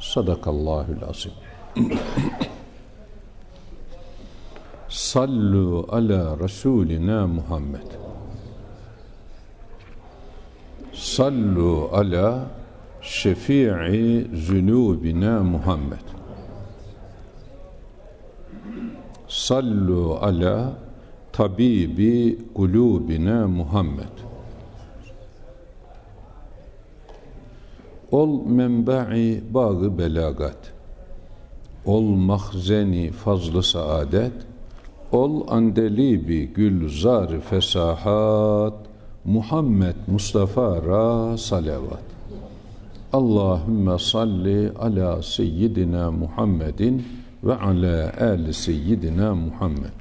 Sadakallahul azim. Sallu ala Resulina Muhammed. Sallu ala şefii zünubina Muhammed. Sallu ala tabibi kulubina Muhammed. Ol menba'i bağı belagat. Ol mahzeni fazlı saadet. Ol andelibi gülzar fesahat. Muhammed Mustafa ra salavat. Allahümme salli ala seyyidina Muhammedin ve ala ali seyyidina Muhammed.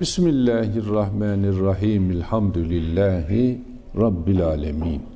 Bismillahirrahmanirrahim. Elhamdülillahi Rabbil alemin.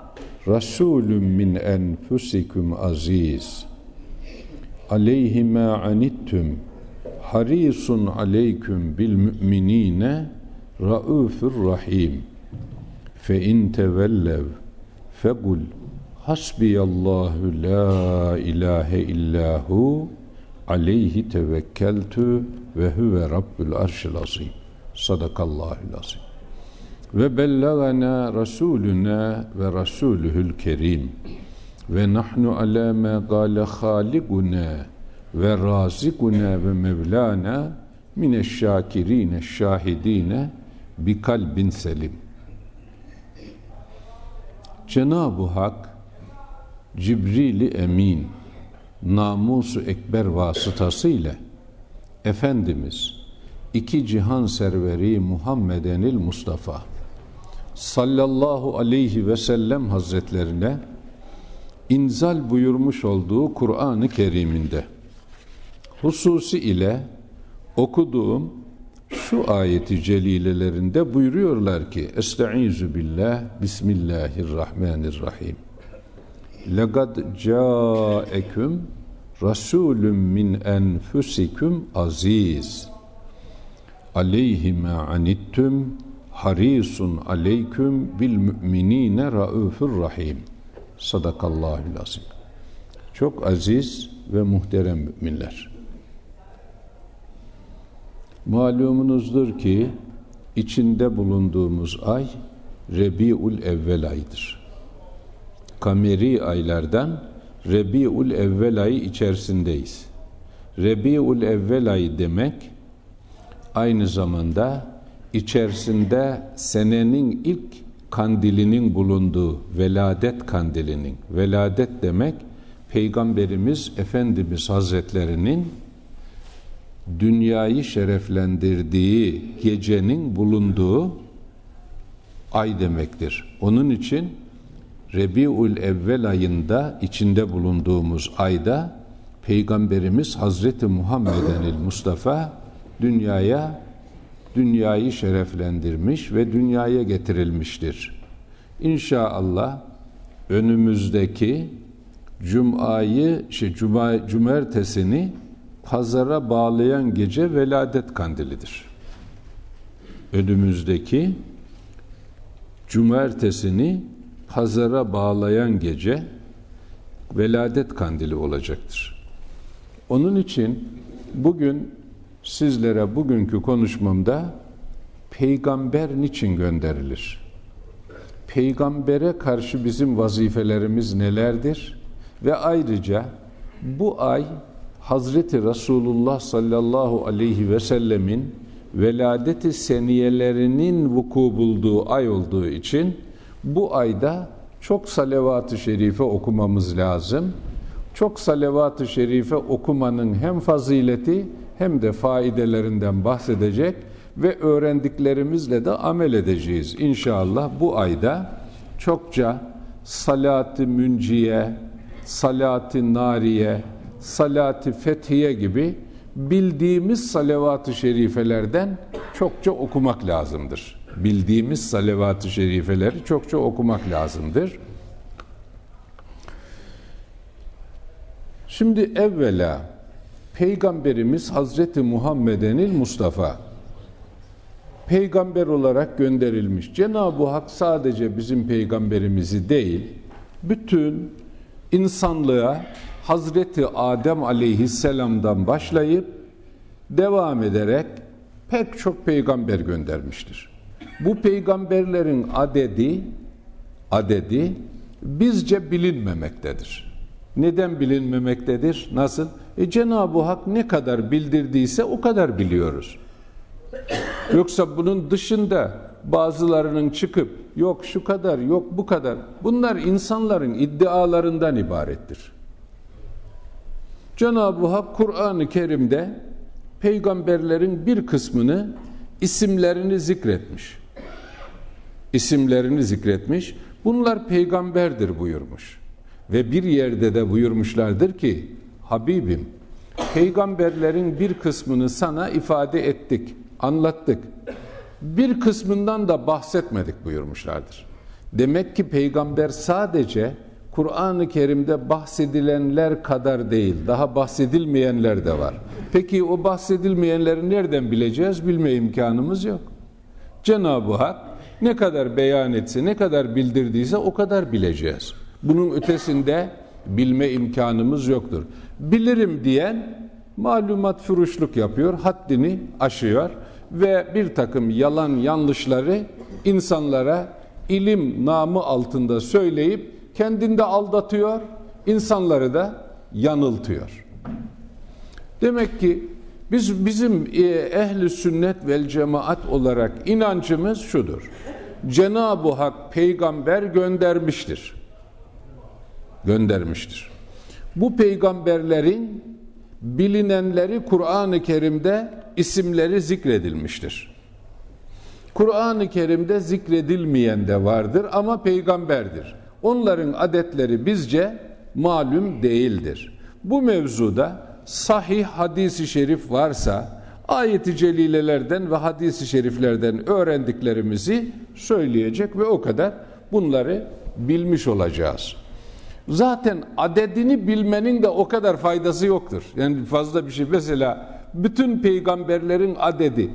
Rasulun min enfusikum aziz. Aleyhi ma anittum. Harisun aleyküm bil müminine raufur rahim. Fe in tevellev fekul hasbiyallahu la ilahe illahu aleyhi tevekkeltu ve huve rabbul arşil azim. Sadakallahul azim ve bellagana rasuluna ve rasuluhul kerim ve nahnu ala ma gale haliguna ve razikuna ve mevlana mineşşakirine şahidine bi kalbin selim. Cenab-ı Hak Cibril-i Emin namusu ekber vasıtasıyla Efendimiz iki cihan serveri Muhammedenil Mustafa sallallahu aleyhi ve sellem hazretlerine inzal buyurmuş olduğu Kur'an-ı Kerim'inde hususi ile okuduğum şu ayeti celilelerinde buyuruyorlar ki Estaizu billah Bismillahirrahmanirrahim. Legad caeküm Rasulüm min enfusikum aziz. Aleyhi ma anittum harisun aleyküm bil müminine raufur rahim. Sadakallahül azim. Çok aziz ve muhterem müminler. Malumunuzdur ki içinde bulunduğumuz ay Rebiul Evvel ayıdır. Kameri aylardan Rebiul Evvel ayı içerisindeyiz. Rebiul Evvel ayı demek aynı zamanda içerisinde senenin ilk kandilinin bulunduğu veladet kandilinin veladet demek Peygamberimiz Efendimiz Hazretlerinin dünyayı şereflendirdiği gecenin bulunduğu ay demektir. Onun için Rebiul Evvel ayında içinde bulunduğumuz ayda Peygamberimiz Hazreti Muhammeden Mustafa dünyaya dünyayı şereflendirmiş ve dünyaya getirilmiştir. İnşallah önümüzdeki Cuma'yı, şey, Cuma, Cumartesini pazara bağlayan gece veladet kandilidir. Önümüzdeki cumartesini pazara bağlayan gece veladet kandili olacaktır. Onun için bugün sizlere bugünkü konuşmamda peygamber niçin gönderilir? Peygambere karşı bizim vazifelerimiz nelerdir? Ve ayrıca bu ay Hazreti Resulullah sallallahu aleyhi ve sellemin veladeti seniyelerinin vuku bulduğu ay olduğu için bu ayda çok salavat-ı şerife okumamız lazım. Çok salavat-ı şerife okumanın hem fazileti hem de faidelerinden bahsedecek ve öğrendiklerimizle de amel edeceğiz. İnşallah bu ayda çokça salat-ı münciye, salat-ı nariye, salat-ı fethiye gibi bildiğimiz salavat-ı şerifelerden çokça okumak lazımdır. Bildiğimiz salavat-ı şerifeleri çokça okumak lazımdır. Şimdi evvela Peygamberimiz Hazreti Muhammedenil Mustafa peygamber olarak gönderilmiş. Cenab-ı Hak sadece bizim peygamberimizi değil, bütün insanlığa Hazreti Adem aleyhisselamdan başlayıp devam ederek pek çok peygamber göndermiştir. Bu peygamberlerin adedi adedi bizce bilinmemektedir. Neden bilinmemektedir? Nasıl? E Cenab-ı Hak ne kadar bildirdiyse o kadar biliyoruz. Yoksa bunun dışında bazılarının çıkıp yok şu kadar yok bu kadar bunlar insanların iddialarından ibarettir. Cenab-ı Hak Kur'an-ı Kerim'de peygamberlerin bir kısmını isimlerini zikretmiş. İsimlerini zikretmiş. Bunlar peygamberdir buyurmuş. Ve bir yerde de buyurmuşlardır ki Habibim peygamberlerin bir kısmını sana ifade ettik, anlattık. Bir kısmından da bahsetmedik buyurmuşlardır. Demek ki peygamber sadece Kur'an-ı Kerim'de bahsedilenler kadar değil, daha bahsedilmeyenler de var. Peki o bahsedilmeyenleri nereden bileceğiz? Bilme imkanımız yok. Cenab-ı Hak ne kadar beyan etse, ne kadar bildirdiyse o kadar bileceğiz. Bunun ötesinde bilme imkanımız yoktur. Bilirim diyen malumat furuşluk yapıyor, haddini aşıyor ve bir takım yalan yanlışları insanlara ilim namı altında söyleyip kendinde aldatıyor, insanları da yanıltıyor. Demek ki biz bizim e, ehli sünnet vel cemaat olarak inancımız şudur. Cenab-ı Hak peygamber göndermiştir. Göndermiştir. Bu peygamberlerin bilinenleri Kur'an-ı Kerim'de isimleri zikredilmiştir. Kur'an-ı Kerim'de zikredilmeyen de vardır ama peygamberdir. Onların adetleri bizce malum değildir. Bu mevzuda sahih hadisi şerif varsa ayeti celilelerden ve hadisi şeriflerden öğrendiklerimizi söyleyecek ve o kadar bunları bilmiş olacağız. Zaten adedini bilmenin de o kadar faydası yoktur. Yani fazla bir şey. Mesela bütün peygamberlerin adedi.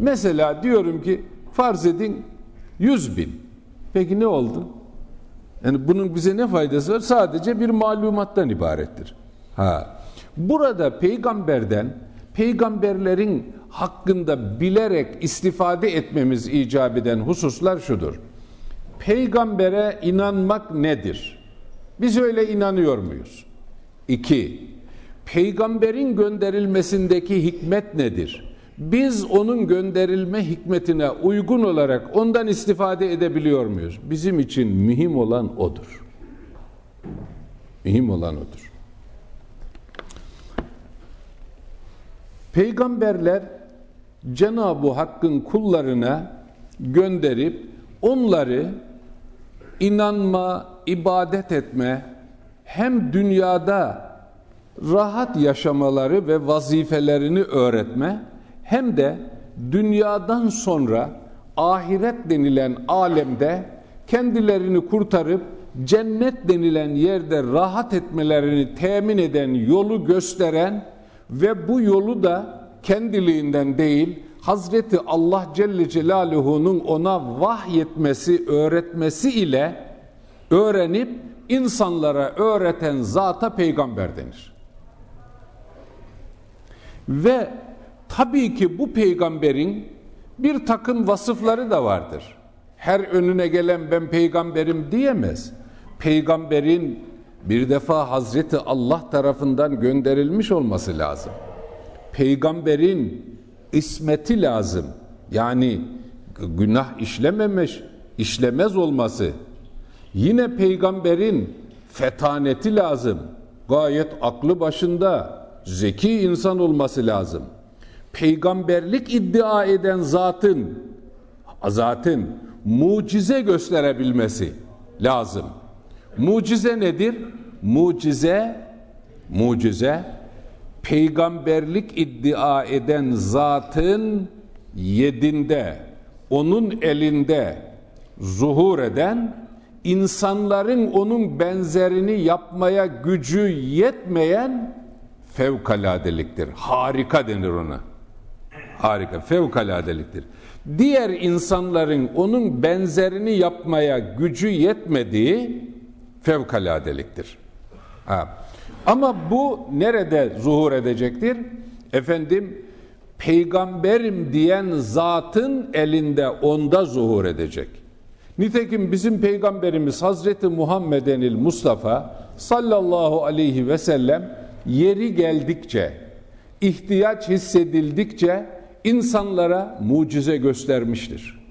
Mesela diyorum ki farz edin 100 bin. Peki ne oldu? Yani bunun bize ne faydası var? Sadece bir malumattan ibarettir. Ha. Burada peygamberden, peygamberlerin hakkında bilerek istifade etmemiz icap eden hususlar şudur. Peygambere inanmak nedir? Biz öyle inanıyor muyuz? İki, peygamberin gönderilmesindeki hikmet nedir? Biz onun gönderilme hikmetine uygun olarak ondan istifade edebiliyor muyuz? Bizim için mühim olan odur. Mühim olan odur. Peygamberler Cenab-ı Hakk'ın kullarına gönderip onları inanma, ibadet etme, hem dünyada rahat yaşamaları ve vazifelerini öğretme, hem de dünyadan sonra ahiret denilen alemde kendilerini kurtarıp cennet denilen yerde rahat etmelerini temin eden yolu gösteren ve bu yolu da kendiliğinden değil Hazreti Allah Celle Celaluhu'nun ona vahyetmesi, öğretmesi ile öğrenip insanlara öğreten zata peygamber denir. Ve tabii ki bu peygamberin bir takım vasıfları da vardır. Her önüne gelen ben peygamberim diyemez. Peygamberin bir defa Hazreti Allah tarafından gönderilmiş olması lazım. Peygamberin ismeti lazım. Yani günah işlememiş, işlemez olması. Yine peygamberin fetaneti lazım. Gayet aklı başında, zeki insan olması lazım. Peygamberlik iddia eden zatın, zatın mucize gösterebilmesi lazım. Mucize nedir? Mucize, mucize peygamberlik iddia eden zatın yedinde, onun elinde zuhur eden, insanların onun benzerini yapmaya gücü yetmeyen fevkaladeliktir. Harika denir ona. Harika, fevkaladeliktir. Diğer insanların onun benzerini yapmaya gücü yetmediği fevkaladeliktir. Ha. Ama bu nerede zuhur edecektir? Efendim peygamberim diyen zatın elinde onda zuhur edecek. Nitekim bizim peygamberimiz Hazreti Muhammedenil Mustafa sallallahu aleyhi ve sellem yeri geldikçe, ihtiyaç hissedildikçe insanlara mucize göstermiştir.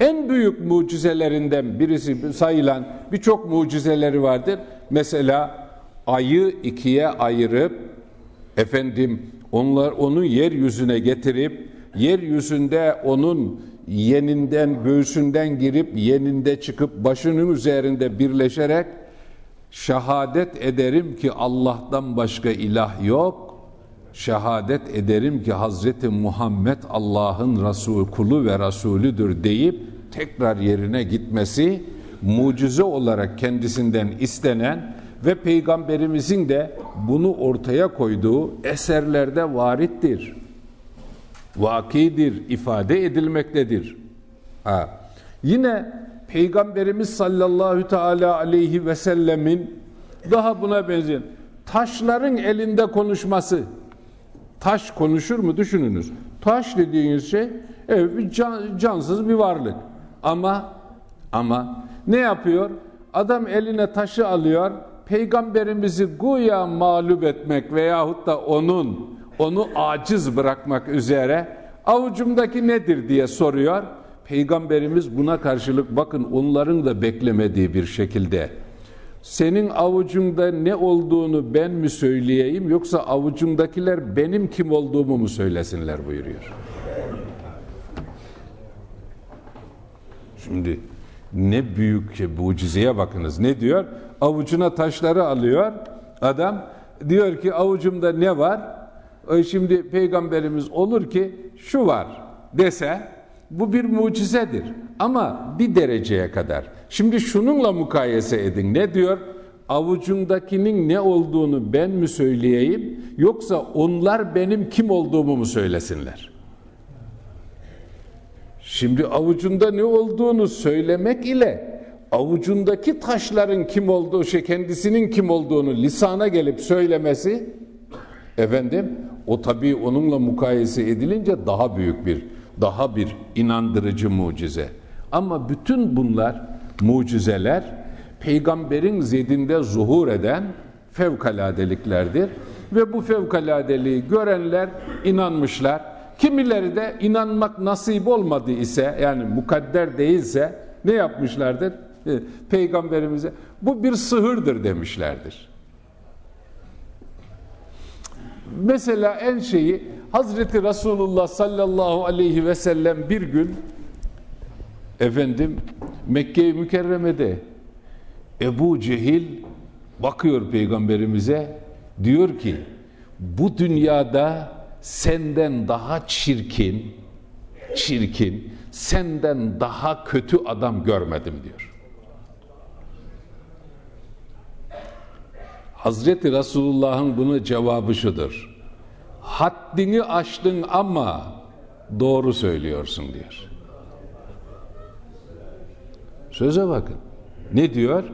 En büyük mucizelerinden birisi sayılan birçok mucizeleri vardır. Mesela ayı ikiye ayırıp efendim onlar onu yeryüzüne getirip yeryüzünde onun yeninden göğsünden girip yeninde çıkıp başının üzerinde birleşerek şehadet ederim ki Allah'tan başka ilah yok. Şehadet ederim ki Hazreti Muhammed Allah'ın Resul kulu ve Resulüdür deyip tekrar yerine gitmesi mucize olarak kendisinden istenen ve peygamberimizin de bunu ortaya koyduğu eserlerde varittir. Vakidir, ifade edilmektedir. Ha. Yine peygamberimiz sallallahu teala aleyhi ve sellemin daha buna benzeyen taşların elinde konuşması. Taş konuşur mu düşününüz. Taş dediğiniz şey evet can, cansız bir varlık. Ama ama ne yapıyor? Adam eline taşı alıyor, peygamberimizi guya mağlup etmek veyahut da onun onu aciz bırakmak üzere avucumdaki nedir diye soruyor. Peygamberimiz buna karşılık bakın onların da beklemediği bir şekilde senin avucunda ne olduğunu ben mi söyleyeyim yoksa avucumdakiler benim kim olduğumu mu söylesinler buyuruyor. Şimdi ne büyük şey, mucizeye bakınız. Ne diyor? Avucuna taşları alıyor. Adam diyor ki avucumda ne var? E şimdi peygamberimiz olur ki şu var dese bu bir mucizedir. Ama bir dereceye kadar. Şimdi şununla mukayese edin. Ne diyor? Avucumdakinin ne olduğunu ben mi söyleyeyim yoksa onlar benim kim olduğumu mu söylesinler? Şimdi avucunda ne olduğunu söylemek ile avucundaki taşların kim olduğu şey kendisinin kim olduğunu lisana gelip söylemesi efendim o tabii onunla mukayese edilince daha büyük bir daha bir inandırıcı mucize. Ama bütün bunlar mucizeler peygamberin zedinde zuhur eden fevkaladeliklerdir ve bu fevkaladeliği görenler inanmışlar Kimileri de inanmak nasip olmadı ise yani mukadder değilse ne yapmışlardır? E, peygamberimize bu bir sıhırdır demişlerdir. Mesela en şeyi Hazreti Resulullah sallallahu aleyhi ve sellem bir gün efendim Mekke-i Mükerreme'de Ebu Cehil bakıyor peygamberimize diyor ki bu dünyada senden daha çirkin, çirkin, senden daha kötü adam görmedim diyor. Hazreti Resulullah'ın bunu cevabı şudur. Haddini aştın ama doğru söylüyorsun diyor. Söze bakın. Ne diyor?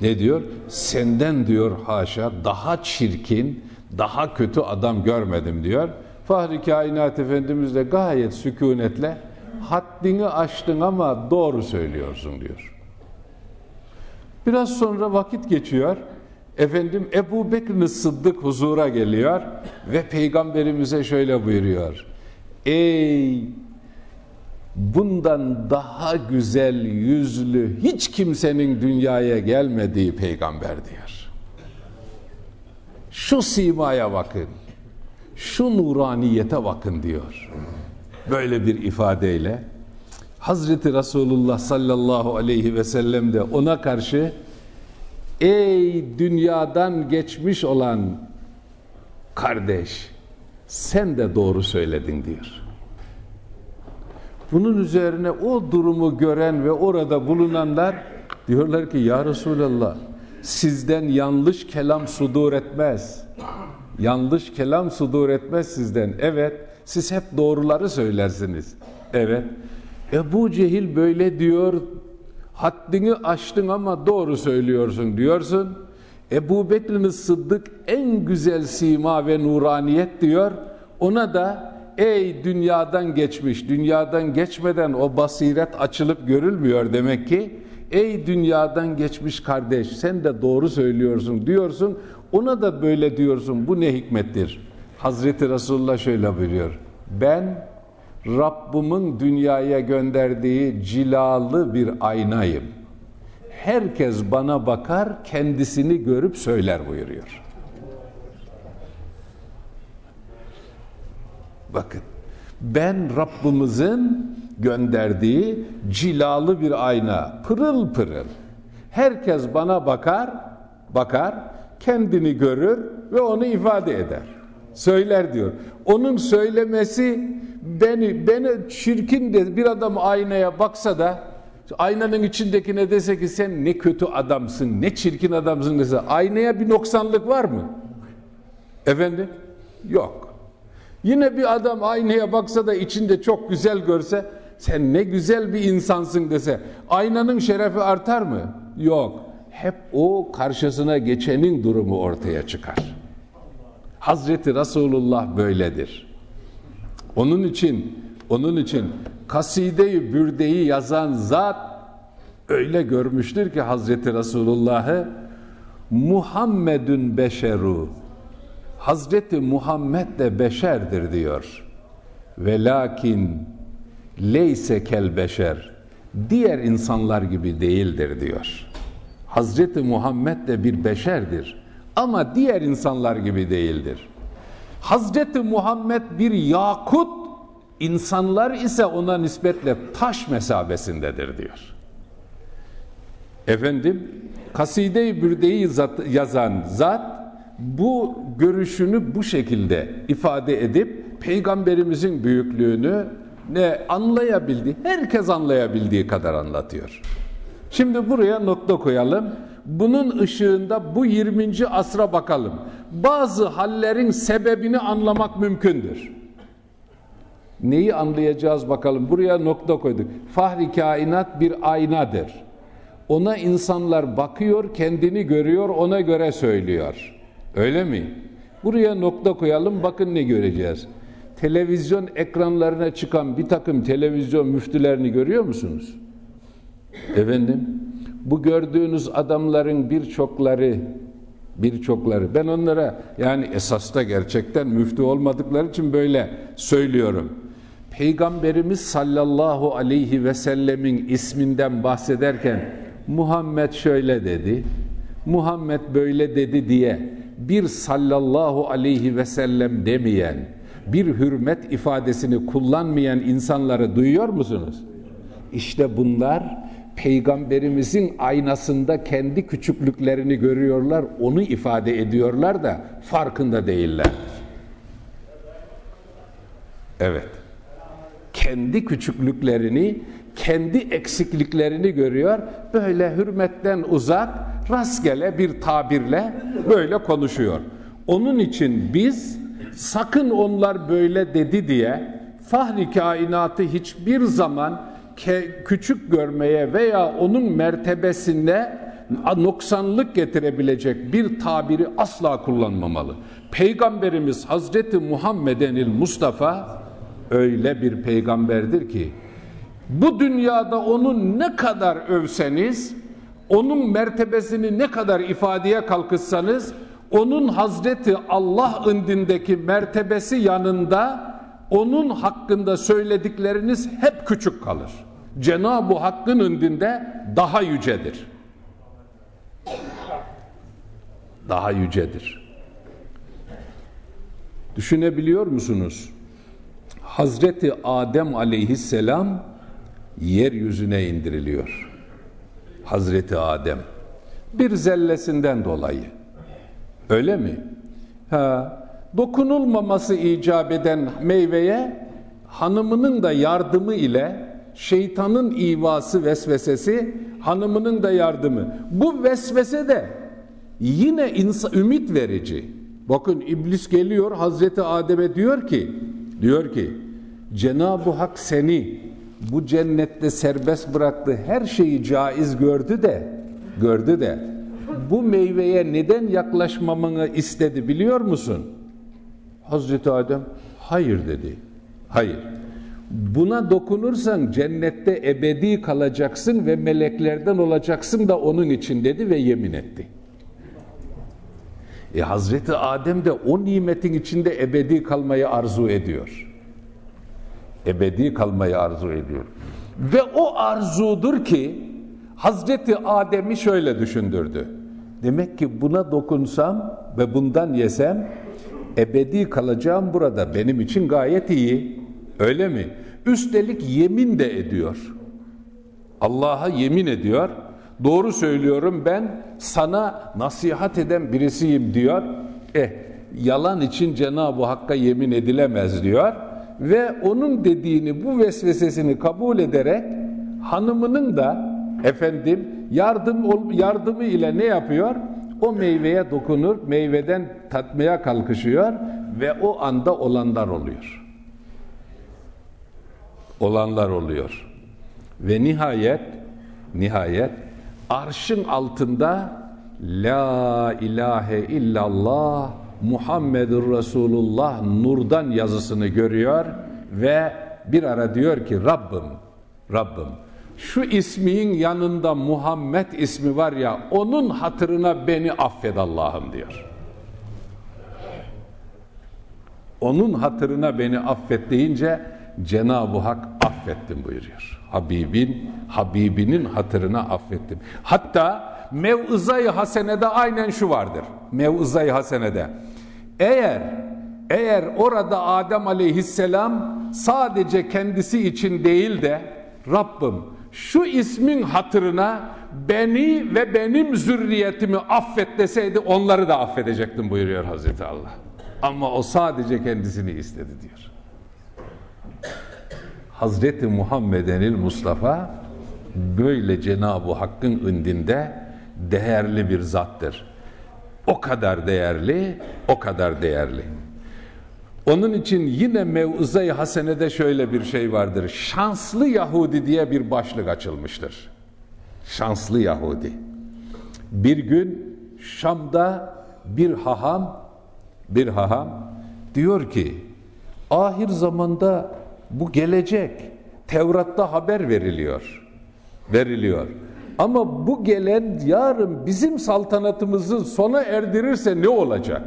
Ne diyor? Senden diyor haşa daha çirkin, daha kötü adam görmedim diyor. Fahri Kainat Efendimiz de gayet sükunetle haddini aştın ama doğru söylüyorsun diyor. Biraz sonra vakit geçiyor. Efendim Ebu Bekir Sıddık huzura geliyor ve peygamberimize şöyle buyuruyor. Ey bundan daha güzel yüzlü hiç kimsenin dünyaya gelmediği peygamber diyor. Şu simaya bakın. Şu nuraniyete bakın diyor. Böyle bir ifadeyle Hazreti Resulullah sallallahu aleyhi ve sellem de ona karşı ey dünyadan geçmiş olan kardeş sen de doğru söyledin diyor. Bunun üzerine o durumu gören ve orada bulunanlar diyorlar ki ya Resulallah sizden yanlış kelam sudur etmez. Yanlış kelam sudur etmez sizden. Evet siz hep doğruları söylersiniz. Evet. Ebu Cehil böyle diyor haddini aştın ama doğru söylüyorsun diyorsun. Ebu Bekir'in Sıddık en güzel sima ve nuraniyet diyor. Ona da ey dünyadan geçmiş, dünyadan geçmeden o basiret açılıp görülmüyor demek ki. Ey dünyadan geçmiş kardeş sen de doğru söylüyorsun diyorsun. Ona da böyle diyorsun. Bu ne hikmettir? Hazreti Resulullah şöyle buyuruyor. Ben Rabbimin dünyaya gönderdiği cilalı bir aynayım. Herkes bana bakar, kendisini görüp söyler buyuruyor. Bakın, ben Rabbimizin gönderdiği cilalı bir ayna, pırıl pırıl. Herkes bana bakar, bakar, kendini görür ve onu ifade eder. Söyler diyor. Onun söylemesi beni beni çirkin de bir adam aynaya baksa da aynanın içindekine dese ki sen ne kötü adamsın, ne çirkin adamsın dese aynaya bir noksanlık var mı? Efendim? Yok. Yine bir adam aynaya baksa da içinde çok güzel görse sen ne güzel bir insansın dese aynanın şerefi artar mı? Yok. Hep o karşısına geçenin durumu ortaya çıkar. Hazreti Resulullah böyledir. Onun için onun için kasideyi bürdeyi yazan zat öyle görmüştür ki Hazreti Resulullah'ı Muhammedun beşeru Hazreti Muhammed de beşerdir diyor. Ve lakin leyse kel beşer diğer insanlar gibi değildir diyor. Hazreti Muhammed de bir beşerdir ama diğer insanlar gibi değildir. Hazreti Muhammed bir yakut, insanlar ise ona nispetle taş mesabesindedir diyor. Efendim, Kaside-i Bürde'yi yazan zat bu görüşünü bu şekilde ifade edip peygamberimizin büyüklüğünü ne anlayabildi, herkes anlayabildiği kadar anlatıyor. Şimdi buraya nokta koyalım. Bunun ışığında bu 20. asra bakalım. Bazı hallerin sebebini anlamak mümkündür. Neyi anlayacağız bakalım. Buraya nokta koyduk. Fahri kainat bir aynadır. Ona insanlar bakıyor, kendini görüyor, ona göre söylüyor. Öyle mi? Buraya nokta koyalım, bakın ne göreceğiz. Televizyon ekranlarına çıkan bir takım televizyon müftülerini görüyor musunuz? Efendim, bu gördüğünüz adamların birçokları birçokları ben onlara yani esasta gerçekten müftü olmadıkları için böyle söylüyorum. Peygamberimiz sallallahu aleyhi ve sellemin isminden bahsederken Muhammed şöyle dedi, Muhammed böyle dedi diye bir sallallahu aleyhi ve sellem demeyen, bir hürmet ifadesini kullanmayan insanları duyuyor musunuz? İşte bunlar peygamberimizin aynasında kendi küçüklüklerini görüyorlar, onu ifade ediyorlar da farkında değiller. Evet. Kendi küçüklüklerini kendi eksikliklerini görüyor. Böyle hürmetten uzak, rastgele bir tabirle böyle konuşuyor. Onun için biz sakın onlar böyle dedi diye fahri kainatı hiçbir zaman küçük görmeye veya onun mertebesinde noksanlık getirebilecek bir tabiri asla kullanmamalı. Peygamberimiz Hazreti Muhammedenil Mustafa öyle bir peygamberdir ki bu dünyada onu ne kadar övseniz, onun mertebesini ne kadar ifadeye kalkışsanız, onun Hazreti Allah indindeki mertebesi yanında onun hakkında söyledikleriniz hep küçük kalır. Cenab-ı Hakk'ın indinde daha yücedir. Daha yücedir. Düşünebiliyor musunuz? Hazreti Adem aleyhisselam yeryüzüne indiriliyor. Hazreti Adem bir zellesinden dolayı. Öyle mi? Ha, dokunulmaması icap eden meyveye hanımının da yardımı ile şeytanın ivası vesvesesi hanımının da yardımı. Bu vesvese de yine ümit verici. Bakın iblis geliyor Hazreti Adem'e diyor ki diyor ki Cenab-ı Hak seni bu cennette serbest bıraktı. Her şeyi caiz gördü de gördü de bu meyveye neden yaklaşmamını istedi biliyor musun? Hazreti Adem hayır dedi. Hayır. Buna dokunursan cennette ebedi kalacaksın ve meleklerden olacaksın da onun için dedi ve yemin etti. E Hazreti Adem de o nimetin içinde ebedi kalmayı arzu ediyor ebedi kalmayı arzu ediyor. Ve o arzudur ki Hazreti Adem'i şöyle düşündürdü. Demek ki buna dokunsam ve bundan yesem ebedi kalacağım burada. Benim için gayet iyi. Öyle mi? Üstelik yemin de ediyor. Allah'a yemin ediyor. Doğru söylüyorum ben sana nasihat eden birisiyim diyor. Eh yalan için Cenab-ı Hakk'a yemin edilemez diyor ve onun dediğini bu vesvesesini kabul ederek hanımının da efendim yardım yardımı ile ne yapıyor? O meyveye dokunur, meyveden tatmaya kalkışıyor ve o anda olanlar oluyor. Olanlar oluyor. Ve nihayet nihayet arşın altında la ilahe illallah Muhammedur Resulullah nurdan yazısını görüyor ve bir ara diyor ki Rabbim, Rabbim şu ismin yanında Muhammed ismi var ya onun hatırına beni affet Allah'ım diyor. Onun hatırına beni affet deyince Cenab-ı Hak affettim buyuruyor. Habibin, Habibinin hatırına affettim. Hatta mev'ızayı hasenede aynen şu vardır. Mev'ızayı hasenede. Eğer eğer orada Adem aleyhisselam sadece kendisi için değil de Rabbim şu ismin hatırına beni ve benim zürriyetimi affet deseydi onları da affedecektim buyuruyor Hazreti Allah. Ama o sadece kendisini istedi diyor. Hazreti Muhammedenil Mustafa böyle Cenab-ı Hakk'ın indinde değerli bir zattır. O kadar değerli, o kadar değerli. Onun için yine Mev'uzay Hasene'de şöyle bir şey vardır. Şanslı Yahudi diye bir başlık açılmıştır. Şanslı Yahudi. Bir gün Şam'da bir haham, bir haham diyor ki, ahir zamanda bu gelecek. Tevrat'ta haber veriliyor. Veriliyor. Ama bu gelen yarın bizim saltanatımızı sona erdirirse ne olacak?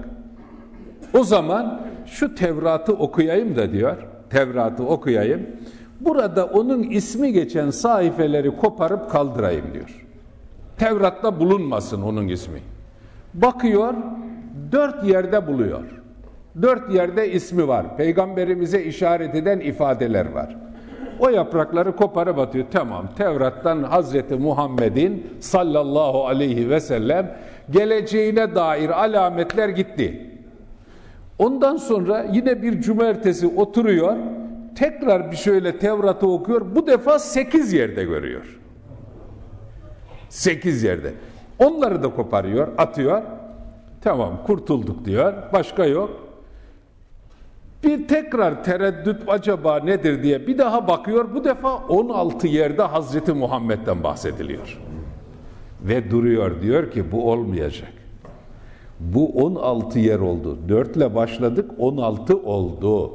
O zaman şu Tevrat'ı okuyayım da diyor. Tevrat'ı okuyayım. Burada onun ismi geçen sayfeleri koparıp kaldırayım diyor. Tevrat'ta bulunmasın onun ismi. Bakıyor, dört yerde buluyor. Dört yerde ismi var. Peygamberimize işaret eden ifadeler var. O yaprakları koparıp atıyor. Tamam Tevrat'tan Hazreti Muhammed'in sallallahu aleyhi ve sellem geleceğine dair alametler gitti. Ondan sonra yine bir cumartesi oturuyor. tekrar bir şöyle Tevrat'ı okuyor. Bu defa sekiz yerde görüyor. Sekiz yerde. Onları da koparıyor, atıyor. Tamam kurtulduk diyor. Başka yok. Bir tekrar tereddüt acaba nedir diye bir daha bakıyor. Bu defa 16 yerde Hazreti Muhammed'den bahsediliyor. Ve duruyor diyor ki bu olmayacak. Bu 16 yer oldu. 4 ile başladık 16 oldu.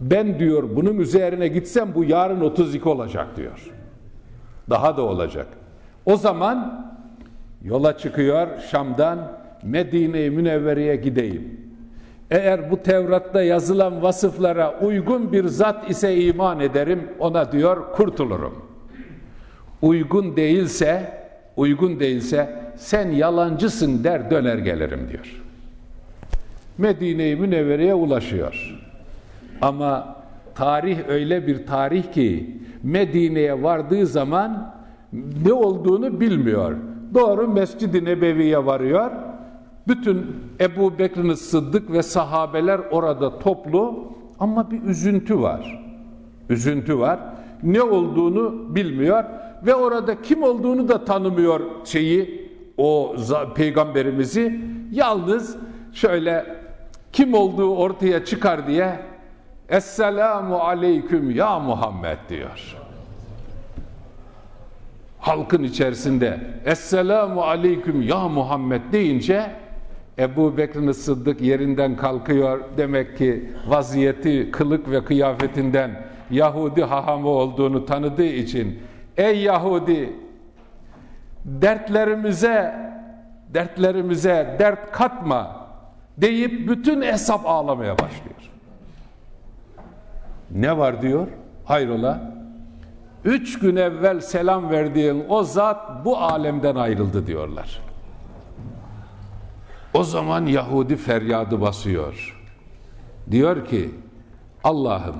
Ben diyor bunun üzerine gitsem bu yarın 32 olacak diyor. Daha da olacak. O zaman yola çıkıyor Şam'dan Medine-i Münevvere'ye gideyim. Eğer bu Tevrat'ta yazılan vasıflara uygun bir zat ise iman ederim, ona diyor kurtulurum. Uygun değilse, uygun değilse sen yalancısın der döner gelirim diyor. Medine-i Münevvere'ye ulaşıyor. Ama tarih öyle bir tarih ki Medine'ye vardığı zaman ne olduğunu bilmiyor. Doğru Mescid-i Nebevi'ye varıyor. Bütün Ebu Bekir'in Sıddık ve sahabeler orada toplu ama bir üzüntü var. Üzüntü var. Ne olduğunu bilmiyor ve orada kim olduğunu da tanımıyor şeyi o peygamberimizi. Yalnız şöyle kim olduğu ortaya çıkar diye Esselamu aleyküm ya Muhammed diyor. Halkın içerisinde Esselamu aleyküm ya Muhammed deyince Ebu Bekir'in Sıddık yerinden kalkıyor. Demek ki vaziyeti, kılık ve kıyafetinden Yahudi hahamı olduğunu tanıdığı için Ey Yahudi dertlerimize dertlerimize dert katma deyip bütün hesap ağlamaya başlıyor. Ne var diyor? Hayrola? Üç gün evvel selam verdiğin o zat bu alemden ayrıldı diyorlar. O zaman Yahudi feryadı basıyor. Diyor ki Allah'ım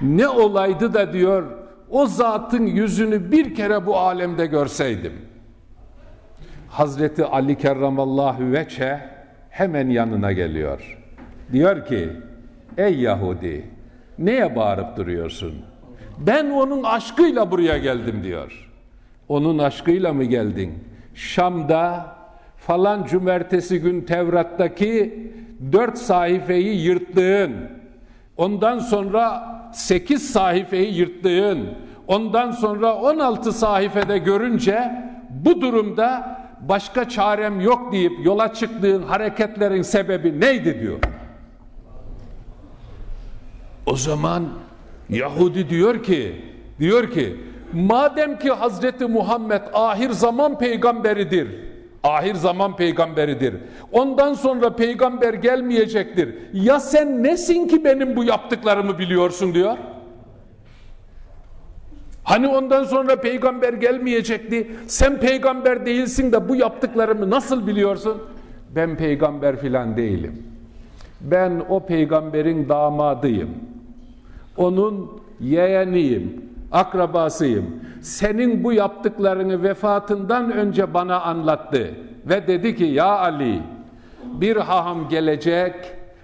ne olaydı da diyor o zatın yüzünü bir kere bu alemde görseydim. Hazreti Ali kerramallahu veçe hemen yanına geliyor. Diyor ki ey Yahudi neye bağırıp duruyorsun? Ben onun aşkıyla buraya geldim diyor. Onun aşkıyla mı geldin? Şam'da falan cumartesi gün Tevrat'taki dört sayfayı yırttığın, ondan sonra sekiz sayfayı yırttığın, ondan sonra on altı sayfede görünce bu durumda başka çarem yok deyip yola çıktığın hareketlerin sebebi neydi diyor. O zaman Yahudi diyor ki, diyor ki madem ki Hazreti Muhammed ahir zaman peygamberidir, ahir zaman peygamberidir. Ondan sonra peygamber gelmeyecektir. Ya sen nesin ki benim bu yaptıklarımı biliyorsun diyor. Hani ondan sonra peygamber gelmeyecekti. Sen peygamber değilsin de bu yaptıklarımı nasıl biliyorsun? Ben peygamber filan değilim. Ben o peygamberin damadıyım. Onun yeğeniyim, akrabasıyım. Senin bu yaptıklarını vefatından önce bana anlattı ve dedi ki ya Ali bir haham gelecek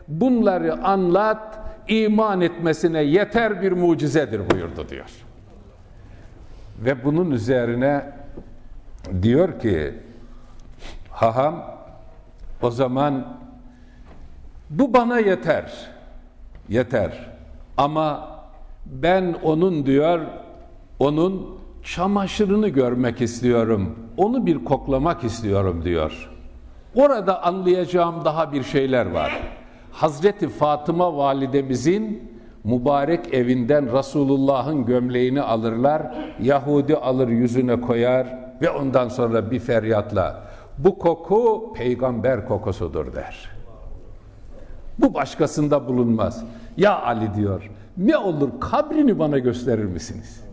bunları anlat iman etmesine yeter bir mucizedir buyurdu diyor. Ve bunun üzerine diyor ki haham o zaman bu bana yeter yeter ama ben onun diyor onun çamaşırını görmek istiyorum. Onu bir koklamak istiyorum diyor. Orada anlayacağım daha bir şeyler var. Hazreti Fatıma validemizin mübarek evinden Resulullah'ın gömleğini alırlar. Yahudi alır yüzüne koyar ve ondan sonra bir feryatla bu koku peygamber kokusudur der. Bu başkasında bulunmaz. Ya Ali diyor ne olur kabrini bana gösterir misiniz?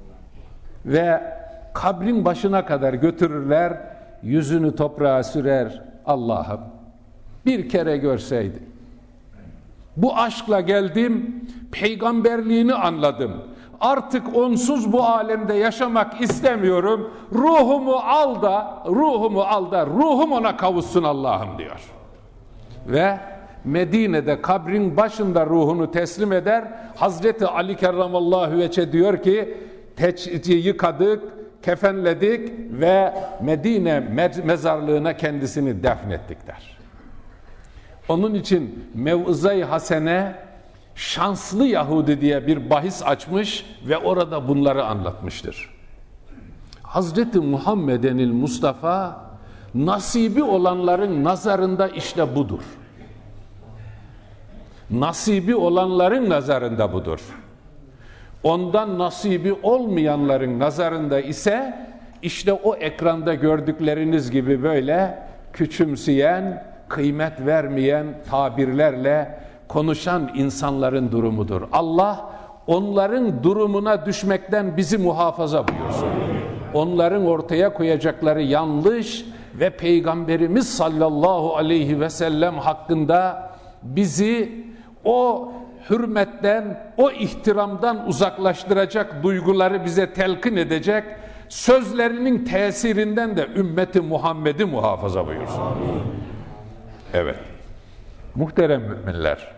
Ve kabrin başına kadar götürürler, yüzünü toprağa sürer. Allah'ım bir kere görseydi. Bu aşkla geldim, peygamberliğini anladım. Artık onsuz bu alemde yaşamak istemiyorum. Ruhumu al da, ruhumu al da, ruhum ona kavuşsun Allah'ım diyor. Ve Medine'de kabrin başında ruhunu teslim eder. Hazreti Ali kerramallahu veçe diyor ki yıkadık, kefenledik ve Medine mezarlığına kendisini defnettik der. Onun için Mevzay Hasene şanslı Yahudi diye bir bahis açmış ve orada bunları anlatmıştır. Hazreti Muhammedenil Mustafa nasibi olanların nazarında işte budur. Nasibi olanların nazarında budur. Ondan nasibi olmayanların nazarında ise işte o ekranda gördükleriniz gibi böyle küçümseyen, kıymet vermeyen tabirlerle konuşan insanların durumudur. Allah onların durumuna düşmekten bizi muhafaza buyursun. Onların ortaya koyacakları yanlış ve Peygamberimiz sallallahu aleyhi ve sellem hakkında bizi o hürmetten, o ihtiramdan uzaklaştıracak duyguları bize telkin edecek, sözlerinin tesirinden de ümmeti Muhammed'i muhafaza buyursun. Evet. Muhterem müminler,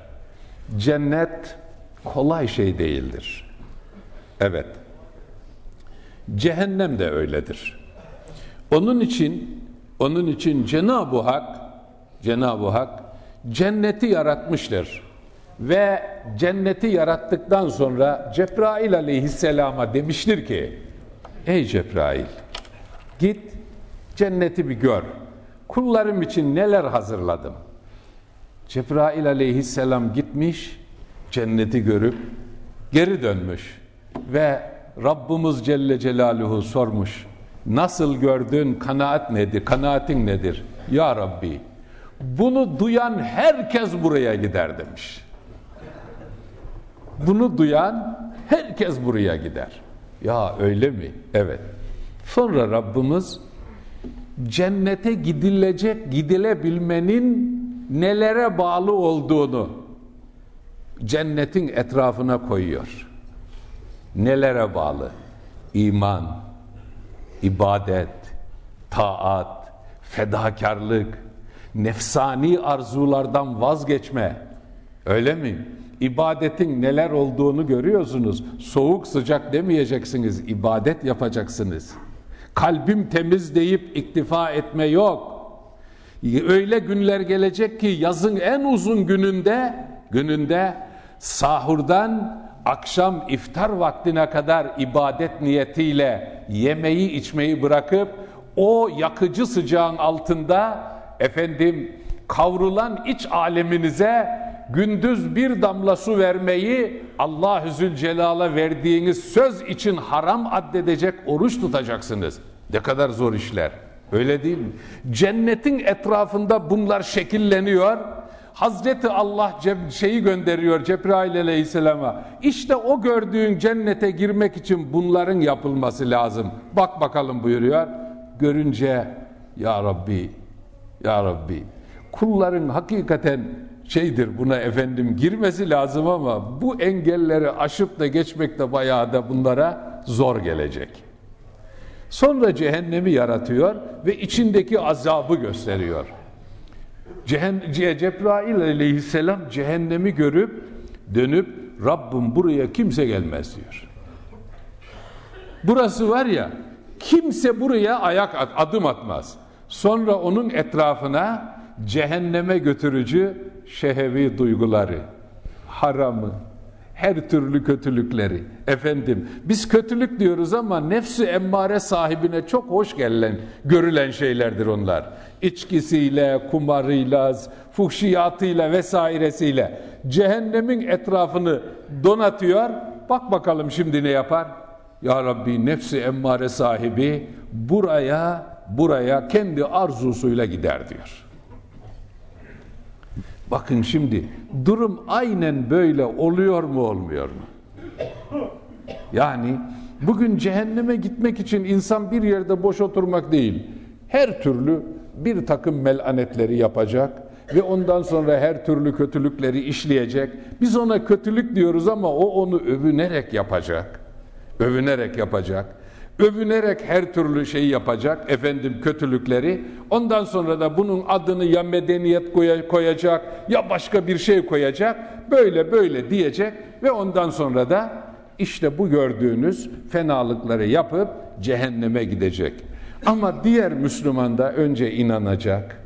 cennet kolay şey değildir. Evet. Cehennem de öyledir. Onun için onun için Cenab-ı Hak Cenab-ı Hak cenneti yaratmıştır. Ve cenneti yarattıktan sonra Cebrail aleyhisselama demiştir ki Ey Cebrail git cenneti bir gör. Kullarım için neler hazırladım. Cebrail aleyhisselam gitmiş cenneti görüp geri dönmüş ve Rabbimiz Celle Celaluhu sormuş. Nasıl gördün? Kanaat nedir? Kanaatin nedir? Ya Rabbi bunu duyan herkes buraya gider demiş. Bunu duyan herkes buraya gider. Ya öyle mi? Evet. Sonra Rabbimiz cennete gidilecek, gidilebilmenin nelere bağlı olduğunu cennetin etrafına koyuyor. Nelere bağlı? İman, ibadet, taat, fedakarlık, nefsani arzulardan vazgeçme. Öyle mi? İbadetin neler olduğunu görüyorsunuz. Soğuk sıcak demeyeceksiniz, ibadet yapacaksınız. Kalbim temiz deyip iktifa etme yok. Öyle günler gelecek ki yazın en uzun gününde gününde sahurdan akşam iftar vaktine kadar ibadet niyetiyle yemeği içmeyi bırakıp o yakıcı sıcağın altında efendim kavrulan iç aleminize gündüz bir damla su vermeyi Allah-u Zülcelal'a verdiğiniz söz için haram addedecek oruç tutacaksınız. Ne kadar zor işler. Öyle değil mi? Cennetin etrafında bunlar şekilleniyor. Hazreti Allah şeyi gönderiyor Cebrail aleyhisselama. İşte o gördüğün cennete girmek için bunların yapılması lazım. Bak bakalım buyuruyor. Görünce ya Rabbi, ya Rabbi kulların hakikaten şeydir buna efendim girmesi lazım ama bu engelleri aşıp da geçmek de bayağı da bunlara zor gelecek. Sonra cehennemi yaratıyor ve içindeki azabı gösteriyor. Cebrail aleyhisselam cehennemi görüp dönüp Rabbim buraya kimse gelmez diyor. Burası var ya kimse buraya ayak adım atmaz. Sonra onun etrafına cehenneme götürücü şehevi duyguları, haramı, her türlü kötülükleri. Efendim biz kötülük diyoruz ama nefsi emmare sahibine çok hoş gelen, görülen şeylerdir onlar. İçkisiyle, kumarıyla, fuhşiyatıyla vesairesiyle cehennemin etrafını donatıyor. Bak bakalım şimdi ne yapar? Ya Rabbi nefsi emmare sahibi buraya buraya kendi arzusuyla gider diyor. Bakın şimdi durum aynen böyle oluyor mu olmuyor mu? Yani bugün cehenneme gitmek için insan bir yerde boş oturmak değil. Her türlü bir takım melanetleri yapacak ve ondan sonra her türlü kötülükleri işleyecek. Biz ona kötülük diyoruz ama o onu övünerek yapacak. Övünerek yapacak. Övünerek her türlü şeyi yapacak, efendim kötülükleri. Ondan sonra da bunun adını ya medeniyet koyacak ya başka bir şey koyacak. Böyle böyle diyecek ve ondan sonra da işte bu gördüğünüz fenalıkları yapıp cehenneme gidecek. Ama diğer Müslüman da önce inanacak.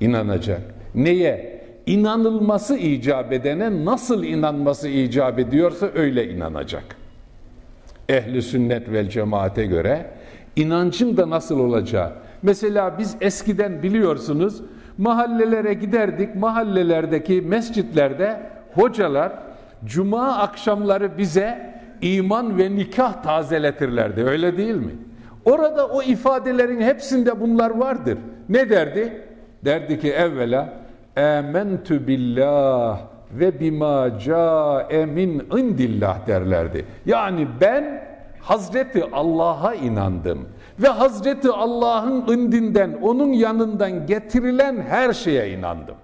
İnanacak. Neye? İnanılması icap edene nasıl inanması icap ediyorsa öyle inanacak. Ehli sünnet vel cemaate göre inancın da nasıl olacağı. Mesela biz eskiden biliyorsunuz mahallelere giderdik. Mahallelerdeki mescitlerde hocalar cuma akşamları bize iman ve nikah tazeletirlerdi. Öyle değil mi? Orada o ifadelerin hepsinde bunlar vardır. Ne derdi? Derdi ki evvela Âmentü billah ve bima câe min indillah derlerdi. Yani ben Hazreti Allah'a inandım ve Hazreti Allah'ın indinden, onun yanından getirilen her şeye inandım.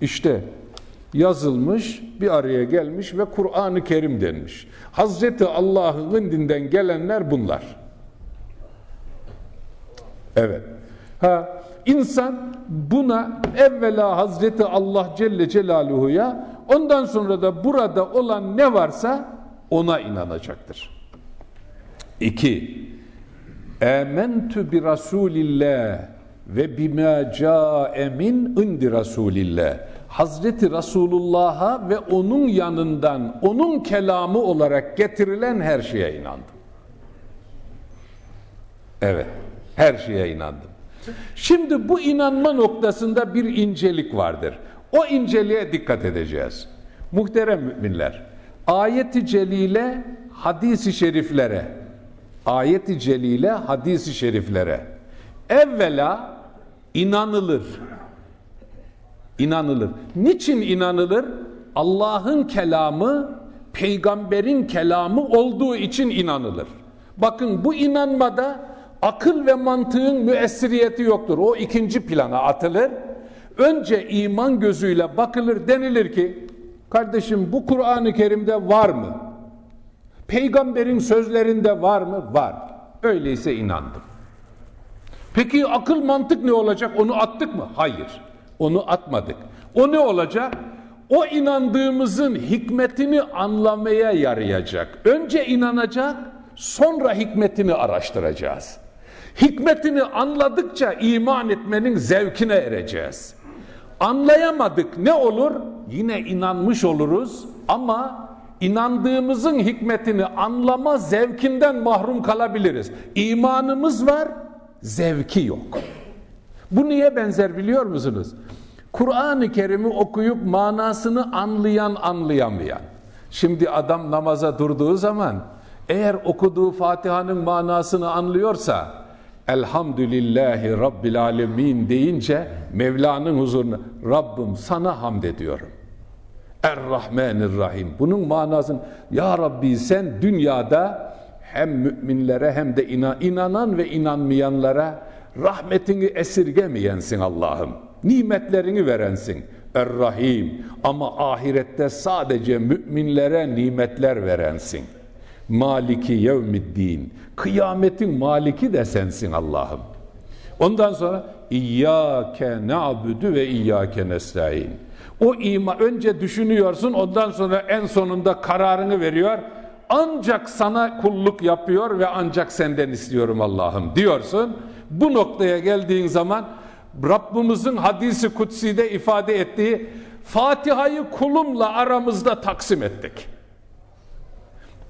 İşte yazılmış, bir araya gelmiş ve Kur'an-ı Kerim denmiş. Hazreti Allah'ın indinden gelenler bunlar. Evet. Ha, insan buna evvela Hazreti Allah Celle Celaluhu'ya ondan sonra da burada olan ne varsa ona inanacaktır. İki, Ementü bi Rasulillah ve bima ca'e min indi Rasulillah. Hazreti Resulullah'a ve onun yanından onun kelamı olarak getirilen her şeye inandım. Evet, her şeye inandım. Şimdi bu inanma noktasında bir incelik vardır. O inceliğe dikkat edeceğiz. Muhterem müminler, ayeti celile hadisi şeriflere, ayeti celile hadisi şeriflere evvela inanılır. İnanılır. Niçin inanılır? Allah'ın kelamı, peygamberin kelamı olduğu için inanılır. Bakın bu inanmada akıl ve mantığın müessiriyeti yoktur. O ikinci plana atılır. Önce iman gözüyle bakılır denilir ki kardeşim bu Kur'an-ı Kerim'de var mı? Peygamberin sözlerinde var mı? Var. Öyleyse inandım. Peki akıl mantık ne olacak? Onu attık mı? Hayır. Onu atmadık. O ne olacak? O inandığımızın hikmetini anlamaya yarayacak. Önce inanacak, sonra hikmetini araştıracağız. Hikmetini anladıkça iman etmenin zevkine ereceğiz. Anlayamadık ne olur? Yine inanmış oluruz ama inandığımızın hikmetini anlama zevkinden mahrum kalabiliriz. İmanımız var, zevki yok. Bu niye benzer biliyor musunuz? Kur'an-ı Kerim'i okuyup manasını anlayan anlayamayan. Şimdi adam namaza durduğu zaman eğer okuduğu Fatiha'nın manasını anlıyorsa Elhamdülillahi Rabbil Alemin deyince Mevla'nın huzuruna Rabbim sana hamd ediyorum. Er-Rahmanir-Rahim. Bunun manasını Ya Rabbi sen dünyada hem müminlere hem de inanan ve inanmayanlara rahmetini esirgemeyensin Allah'ım. Nimetlerini verensin. Er-Rahim. Ama ahirette sadece müminlere nimetler verensin. Maliki yevmiddin. Kıyametin maliki de sensin Allah'ım. Ondan sonra İyyâke na'budu ve İyyâke nesta'in. O ima önce düşünüyorsun ondan sonra en sonunda kararını veriyor. Ancak sana kulluk yapıyor ve ancak senden istiyorum Allah'ım diyorsun. Bu noktaya geldiğin zaman Rabbimizin hadisi kutsi'de ifade ettiği Fatiha'yı kulumla aramızda taksim ettik.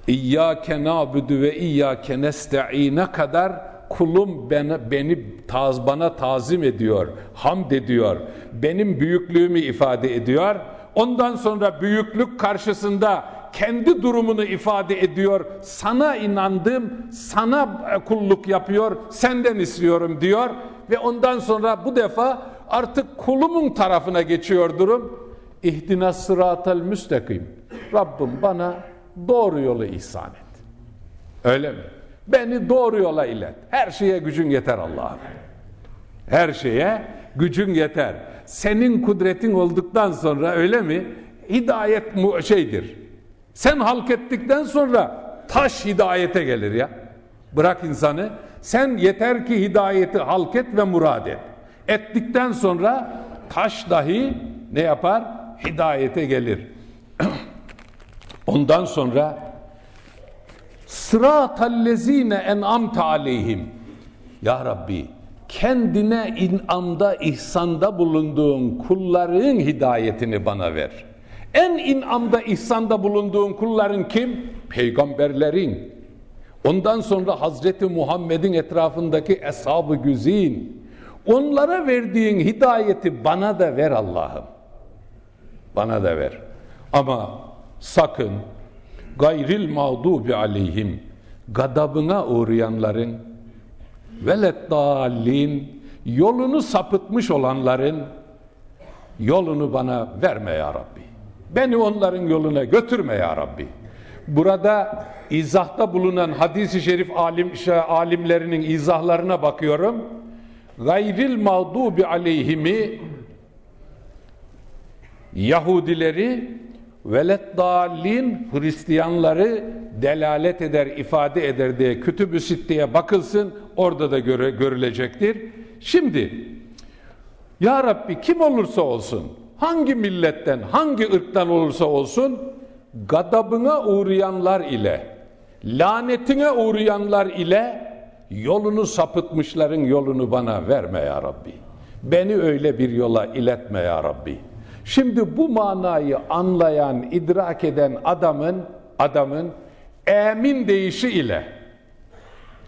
İyyâke nâbudu ve iyyâke nesta'ine kadar kulum beni, beni taz, bana tazim ediyor, hamd ediyor, benim büyüklüğümü ifade ediyor. Ondan sonra büyüklük karşısında kendi durumunu ifade ediyor. Sana inandım, sana kulluk yapıyor, senden istiyorum diyor. Ve ondan sonra bu defa artık kulumun tarafına geçiyor durum. İhdina sıratel müstakim. Rabbim bana doğru yolu ihsan et. Öyle mi? Beni doğru yola ilet. Her şeye gücün yeter Allah'ım. Her şeye gücün yeter. Senin kudretin olduktan sonra öyle mi? Hidayet şeydir. Sen halk ettikten sonra taş hidayete gelir ya. Bırak insanı. Sen yeter ki hidayeti halk et ve murad et. Ettikten sonra taş dahi ne yapar? Hidayete gelir. Ondan sonra sıratallezine en'amte aleyhim Ya Rabbi kendine inamda, ihsanda bulunduğun kulların hidayetini bana ver. En inamda, ihsanda bulunduğun kulların kim? Peygamberlerin. Ondan sonra Hazreti Muhammed'in etrafındaki eshab-ı güzin. Onlara verdiğin hidayeti bana da ver Allah'ım. Bana da ver. Ama sakın gayril mağdubi aleyhim gadabına uğrayanların velet dalin yolunu sapıtmış olanların yolunu bana verme ya Rabbi. Beni onların yoluna götürme ya Rabbi. Burada izahta bulunan hadisi şerif alim, alimlerinin izahlarına bakıyorum. Gayril mağdubi aleyhimi Yahudileri velet dalin Hristiyanları delalet eder, ifade eder diye kütüb-ü sitteye bakılsın orada da göre, görülecektir. Şimdi Ya Rabbi kim olursa olsun, hangi milletten, hangi ırktan olursa olsun gadabına uğrayanlar ile, lanetine uğrayanlar ile yolunu sapıtmışların yolunu bana verme ya Rabbi. Beni öyle bir yola iletme ya Rabbi. Şimdi bu manayı anlayan, idrak eden adamın adamın emin deyişi ile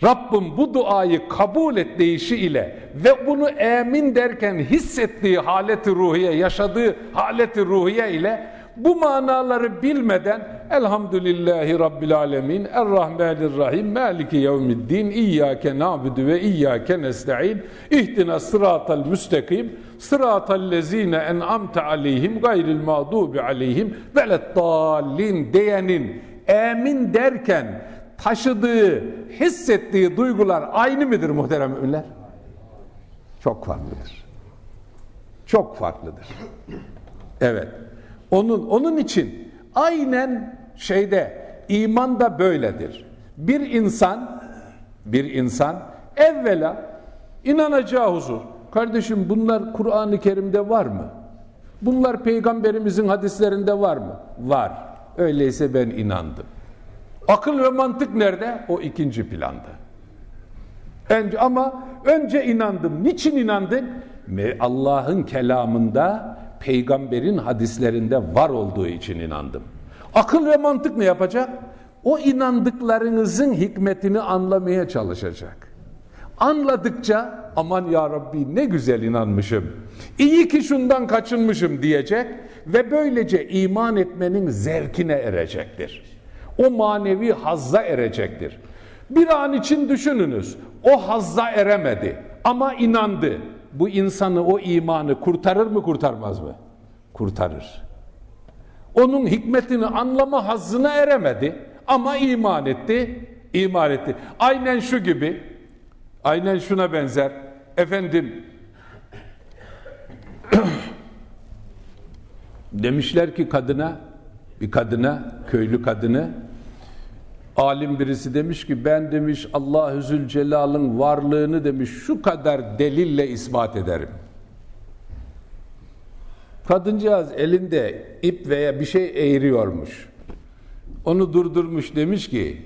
Rabbim bu duayı kabul et deyişi ile ve bunu emin derken hissettiği haleti ruhiye, yaşadığı haleti ruhiye ile bu manaları bilmeden Elhamdülillahi Rabbil Alemin Errahmanirrahim Maliki Yevmiddin İyyâke na'budu ve İyyâke nesta'in İhdina sıratal müstakim sıratal lezine en'amte aleyhim gayril mağdubi aleyhim veleddallin diyenin emin derken taşıdığı, hissettiği duygular aynı mıdır muhterem müminler? Çok farklıdır. Çok farklıdır. Evet. Onun onun için aynen şeyde iman da böyledir. Bir insan bir insan evvela inanacağı huzur. Kardeşim bunlar Kur'an-ı Kerim'de var mı? Bunlar peygamberimizin hadislerinde var mı? Var. Öyleyse ben inandım. Akıl ve mantık nerede? O ikinci planda. Önce, ama önce inandım. Niçin inandın? Allah'ın kelamında peygamberin hadislerinde var olduğu için inandım. Akıl ve mantık ne yapacak? O inandıklarınızın hikmetini anlamaya çalışacak. Anladıkça aman ya Rabbi ne güzel inanmışım. İyi ki şundan kaçınmışım diyecek ve böylece iman etmenin zevkine erecektir. O manevi hazza erecektir. Bir an için düşününüz. O hazza eremedi ama inandı bu insanı o imanı kurtarır mı kurtarmaz mı? Kurtarır. Onun hikmetini anlama hazzına eremedi ama iman etti, iman etti. Aynen şu gibi, aynen şuna benzer. Efendim, demişler ki kadına, bir kadına, köylü kadını, Alim birisi demiş ki ben demiş Allahü Zülcelal'ın varlığını demiş şu kadar delille ispat ederim. Kadıncağız elinde ip veya bir şey eğiriyormuş. Onu durdurmuş demiş ki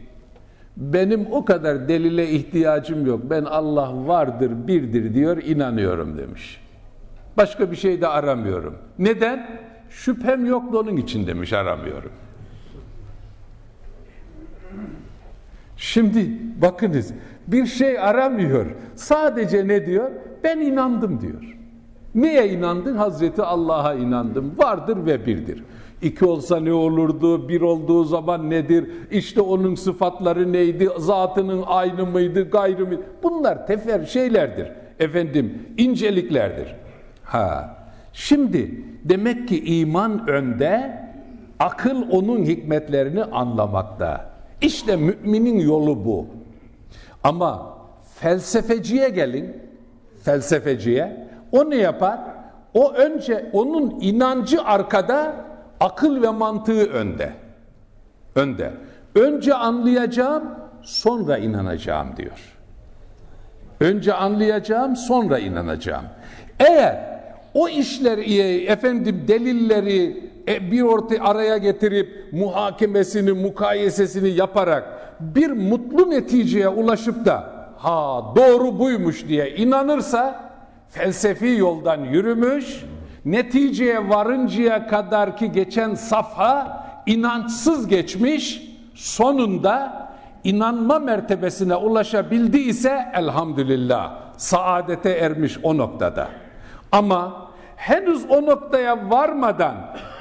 benim o kadar delile ihtiyacım yok. Ben Allah vardır, birdir diyor, inanıyorum demiş. Başka bir şey de aramıyorum. Neden? Şüphem yok da onun için demiş aramıyorum. Şimdi bakınız bir şey aramıyor. Sadece ne diyor? Ben inandım diyor. Neye inandın? Hazreti Allah'a inandım. Vardır ve birdir. İki olsa ne olurdu? Bir olduğu zaman nedir? İşte onun sıfatları neydi? Zatının aynı mıydı? Gayrı mıydı? Bunlar tefer şeylerdir. Efendim inceliklerdir. Ha. Şimdi demek ki iman önde, akıl onun hikmetlerini anlamakta. İşte müminin yolu bu. Ama felsefeciye gelin, felsefeciye, o ne yapar? O önce onun inancı arkada, akıl ve mantığı önde. Önde. Önce anlayacağım, sonra inanacağım diyor. Önce anlayacağım, sonra inanacağım. Eğer o işler efendim delilleri bir orta araya getirip muhakemesini, mukayesesini yaparak bir mutlu neticeye ulaşıp da ha doğru buymuş diye inanırsa felsefi yoldan yürümüş, neticeye varıncaya kadar ki geçen safha inançsız geçmiş, sonunda inanma mertebesine ulaşabildiyse elhamdülillah saadete ermiş o noktada. Ama henüz o noktaya varmadan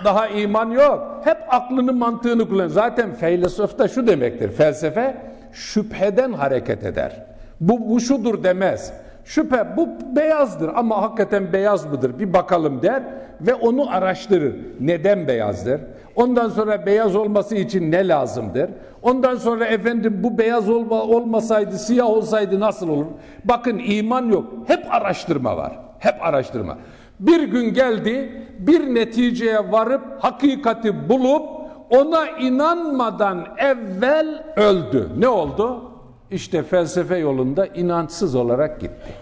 daha iman yok. Hep aklını mantığını kullanıyor. Zaten felsefe da şu demektir. Felsefe şüpheden hareket eder. Bu, bu şudur demez. Şüphe bu beyazdır ama hakikaten beyaz mıdır bir bakalım der ve onu araştırır. Neden beyazdır? Ondan sonra beyaz olması için ne lazımdır? Ondan sonra efendim bu beyaz olma, olmasaydı siyah olsaydı nasıl olur? Bakın iman yok. Hep araştırma var. Hep araştırma. Bir gün geldi bir neticeye varıp hakikati bulup ona inanmadan evvel öldü. Ne oldu? İşte felsefe yolunda inançsız olarak gitti.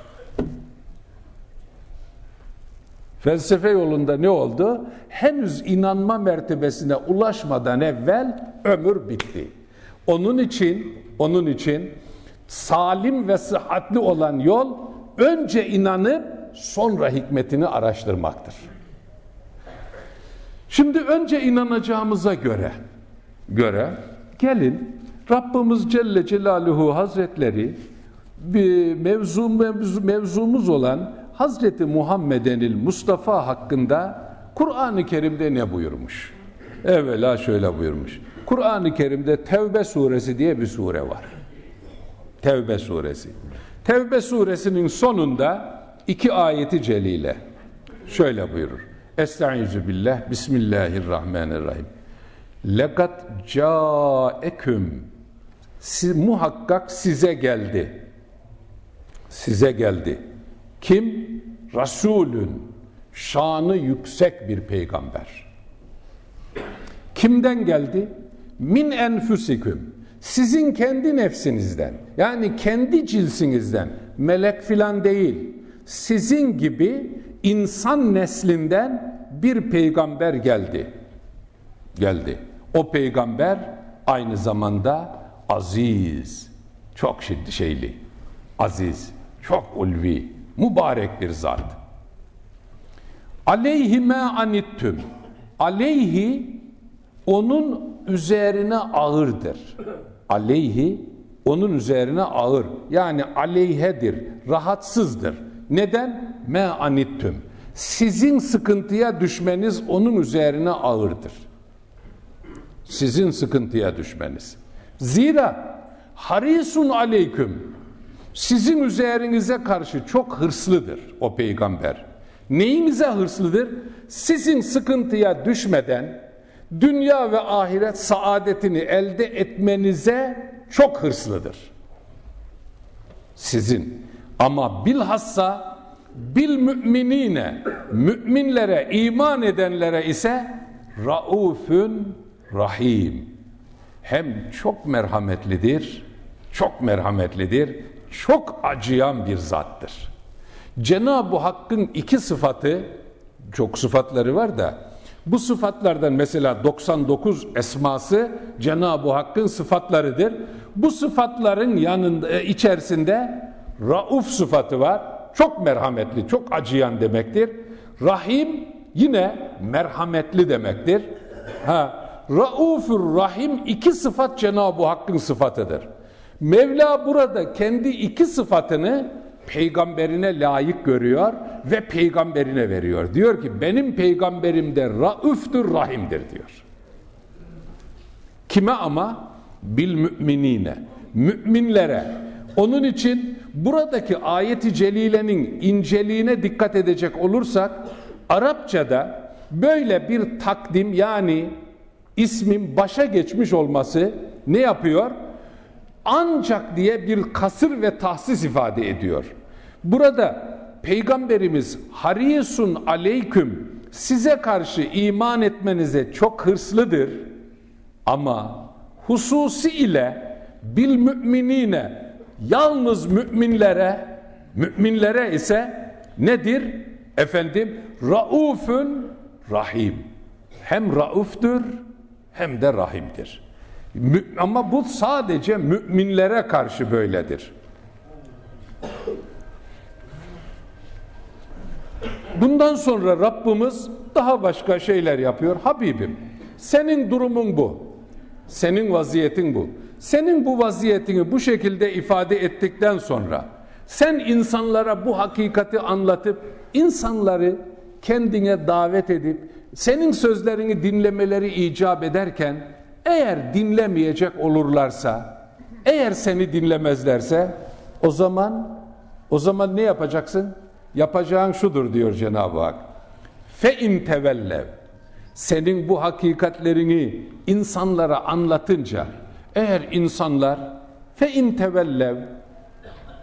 Felsefe yolunda ne oldu? Henüz inanma mertebesine ulaşmadan evvel ömür bitti. Onun için, onun için salim ve sıhhatli olan yol önce inanıp sonra hikmetini araştırmaktır. Şimdi önce inanacağımıza göre göre gelin Rabbimiz Celle Celaluhu Hazretleri bir mevzu, mevzu, mevzumuz olan Hazreti Muhammedenil Mustafa hakkında Kur'an-ı Kerim'de ne buyurmuş? Evvela şöyle buyurmuş. Kur'an-ı Kerim'de Tevbe suresi diye bir sure var. Tevbe suresi. Tevbe suresinin sonunda iki ayeti celile şöyle buyurur. Estaizu billah, Bismillahirrahmanirrahim. Lekat caeküm muhakkak size geldi. Size geldi. Kim? Resulün şanı yüksek bir peygamber. Kimden geldi? Min enfusiküm. Sizin kendi nefsinizden. Yani kendi cilsinizden. Melek filan değil. Sizin gibi insan neslinden bir peygamber geldi. Geldi. O peygamber aynı zamanda aziz, çok şiddi şeyli, aziz, çok ulvi, mübarek bir zat. Aleyhime anittüm. Aleyhi onun üzerine ağırdır. Aleyhi onun üzerine ağır. Yani aleyhedir, rahatsızdır. Neden? Me anittüm. Sizin sıkıntıya düşmeniz onun üzerine ağırdır. Sizin sıkıntıya düşmeniz. Zira harisun aleyküm sizin üzerinize karşı çok hırslıdır o peygamber. Neyinize hırslıdır? Sizin sıkıntıya düşmeden dünya ve ahiret saadetini elde etmenize çok hırslıdır. Sizin ama bilhassa bil müminine müminlere iman edenlere ise raufün rahim hem çok merhametlidir, çok merhametlidir, çok acıyan bir zattır. Cenab-ı Hakk'ın iki sıfatı, çok sıfatları var da, bu sıfatlardan mesela 99 esması Cenab-ı Hakk'ın sıfatlarıdır. Bu sıfatların yanında e, içerisinde Rauf sıfatı var. Çok merhametli, çok acıyan demektir. Rahim yine merhametli demektir. Ha, Raufur Rahim iki sıfat Cenab-ı Hakk'ın sıfatıdır. Mevla burada kendi iki sıfatını peygamberine layık görüyor ve peygamberine veriyor. Diyor ki benim peygamberim de Rauf'tur, Rahim'dir diyor. Kime ama? Bil müminine. Müminlere. Onun için buradaki ayeti celilenin inceliğine dikkat edecek olursak Arapçada böyle bir takdim yani ismin başa geçmiş olması ne yapıyor? Ancak diye bir kasır ve tahsis ifade ediyor. Burada Peygamberimiz harisun aleyküm size karşı iman etmenize çok hırslıdır ama hususi ile bil müminine yalnız müminlere müminlere ise nedir? Efendim raufun rahim. Hem rauftur hem de rahimdir. Ama bu sadece müminlere karşı böyledir. Bundan sonra Rabbimiz daha başka şeyler yapıyor. Habibim senin durumun bu. Senin vaziyetin bu. Senin bu vaziyetini bu şekilde ifade ettikten sonra sen insanlara bu hakikati anlatıp insanları kendine davet edip senin sözlerini dinlemeleri icap ederken eğer dinlemeyecek olurlarsa eğer seni dinlemezlerse o zaman o zaman ne yapacaksın? Yapacağın şudur diyor Cenab-ı Hak. Fe in tevellev. Senin bu hakikatlerini insanlara anlatınca eğer insanlar fe in tevellev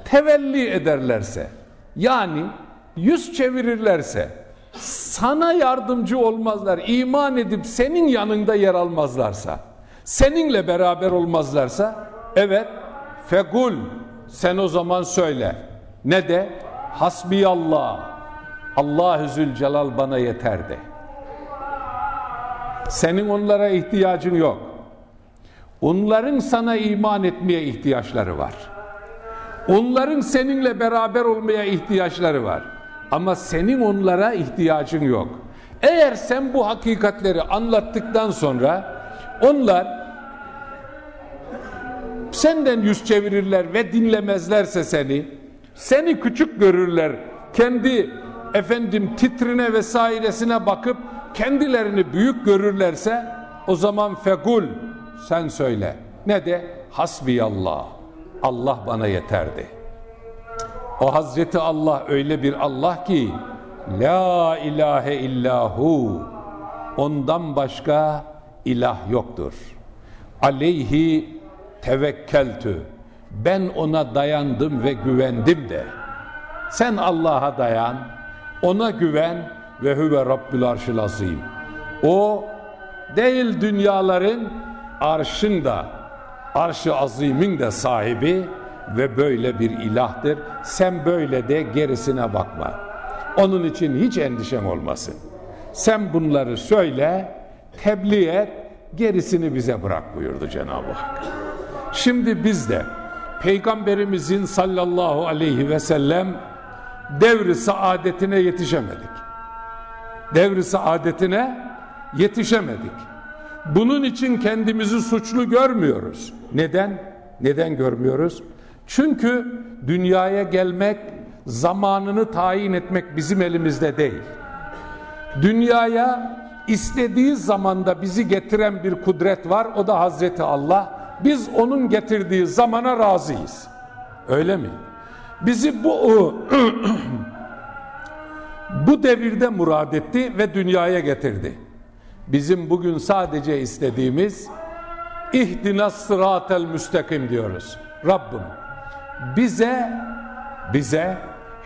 tevelli ederlerse yani yüz çevirirlerse sana yardımcı olmazlar, iman edip senin yanında yer almazlarsa, seninle beraber olmazlarsa, evet, fegul, sen o zaman söyle. Ne de? Hasbiyallah, Allahü Zülcelal bana yeter de. Senin onlara ihtiyacın yok. Onların sana iman etmeye ihtiyaçları var. Onların seninle beraber olmaya ihtiyaçları var. Ama senin onlara ihtiyacın yok. Eğer sen bu hakikatleri anlattıktan sonra onlar senden yüz çevirirler ve dinlemezlerse seni, seni küçük görürler, kendi efendim titrine vesairesine bakıp kendilerini büyük görürlerse o zaman fekul sen söyle. Ne de? Hasbiyallah. Allah bana yeterdi. O Hazreti Allah öyle bir Allah ki La ilahe illahu Ondan başka ilah yoktur. Aleyhi tevekkeltü Ben ona dayandım ve güvendim de. Sen Allah'a dayan, ona güven ve huve rabbül arşıl azim. O değil dünyaların arşın da arşı azimin de sahibi ve böyle bir ilahtır. Sen böyle de gerisine bakma. Onun için hiç endişen olmasın. Sen bunları söyle, tebliğ et, gerisini bize bırak buyurdu Cenab-ı Hak. Şimdi biz de Peygamberimizin sallallahu aleyhi ve sellem devri saadetine yetişemedik. Devri saadetine yetişemedik. Bunun için kendimizi suçlu görmüyoruz. Neden? Neden görmüyoruz? Çünkü dünyaya gelmek, zamanını tayin etmek bizim elimizde değil. Dünyaya istediği zamanda bizi getiren bir kudret var. O da Hazreti Allah. Biz onun getirdiği zamana razıyız. Öyle mi? Bizi bu bu devirde murad etti ve dünyaya getirdi. Bizim bugün sadece istediğimiz ihdinas sıratel müstakim diyoruz. Rabbim bize bize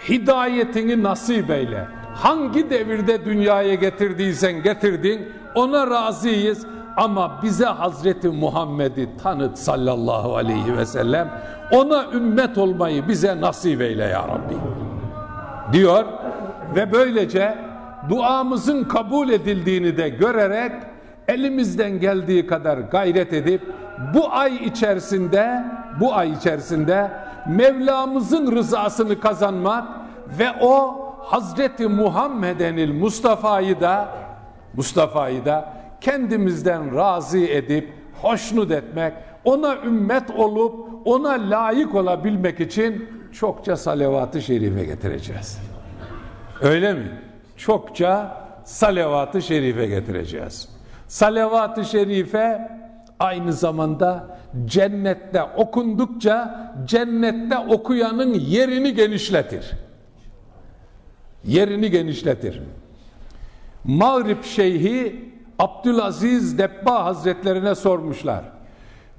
hidayetini nasip eyle. Hangi devirde dünyaya getirdiysen getirdin ona razıyız ama bize Hazreti Muhammed'i tanıt sallallahu aleyhi ve sellem ona ümmet olmayı bize nasip eyle ya Rabbi diyor ve böylece duamızın kabul edildiğini de görerek elimizden geldiği kadar gayret edip bu ay içerisinde bu ay içerisinde Mevlamızın rızasını kazanmak ve o Hazreti Muhammedenil Mustafa'yı da Mustafa'yı da kendimizden razı edip hoşnut etmek, ona ümmet olup ona layık olabilmek için çokça salavat-ı şerife getireceğiz. Öyle mi? Çokça salavat-ı şerife getireceğiz. Salavat-ı şerife aynı zamanda cennette okundukça cennette okuyanın yerini genişletir. Yerini genişletir. Mağrib Şeyhi Abdülaziz Debba Hazretlerine sormuşlar.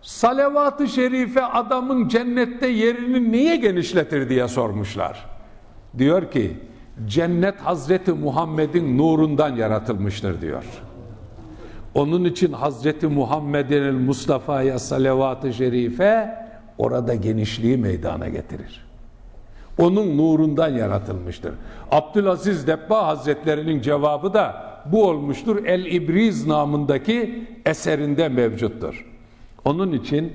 Salavat-ı şerife adamın cennette yerini niye genişletir diye sormuşlar. Diyor ki cennet Hazreti Muhammed'in nurundan yaratılmıştır diyor. Onun için Hazreti Muhammed'in Mustafa'ya salavat-ı şerife orada genişliği meydana getirir. Onun nurundan yaratılmıştır. Abdülaziz Debba Hazretlerinin cevabı da bu olmuştur. El İbriz namındaki eserinde mevcuttur. Onun için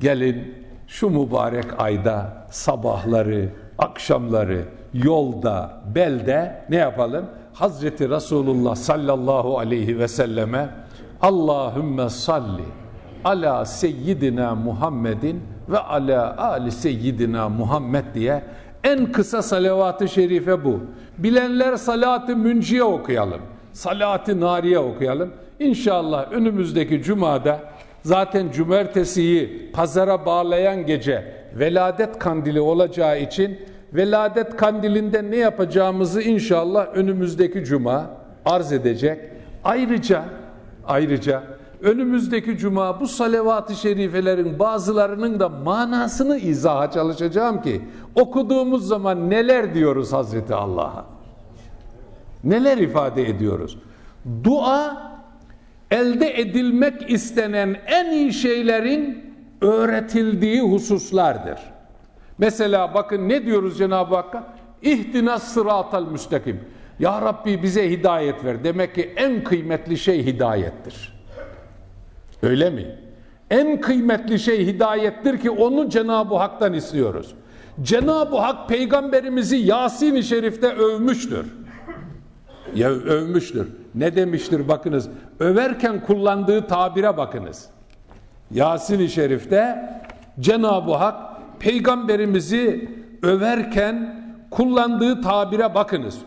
gelin şu mübarek ayda sabahları, akşamları yolda, belde ne yapalım? Hazreti Resulullah sallallahu aleyhi ve selleme Allahümme salli ala seyyidina Muhammedin ve ala ali seyyidina Muhammed diye en kısa salavat-ı şerife bu. Bilenler salat-ı münciye okuyalım. Salat-ı nariye okuyalım. İnşallah önümüzdeki cumada zaten cumartesiyi pazara bağlayan gece veladet kandili olacağı için veladet kandilinde ne yapacağımızı inşallah önümüzdeki cuma arz edecek. Ayrıca ayrıca önümüzdeki cuma bu salavat-ı şerifelerin bazılarının da manasını izaha çalışacağım ki okuduğumuz zaman neler diyoruz Hazreti Allah'a? Neler ifade ediyoruz? Dua elde edilmek istenen en iyi şeylerin öğretildiği hususlardır. Mesela bakın ne diyoruz Cenab-ı Hakk'a? İhtinas sıratal müstakim. Ya Rabbi bize hidayet ver. Demek ki en kıymetli şey hidayettir. Öyle mi? En kıymetli şey hidayettir ki onu Cenab-ı Hak'tan istiyoruz. Cenab-ı Hak peygamberimizi Yasin-i Şerif'te övmüştür. Ya övmüştür. Ne demiştir bakınız. Överken kullandığı tabire bakınız. Yasin-i Şerif'te Cenab-ı Hak peygamberimizi överken kullandığı tabire bakınız.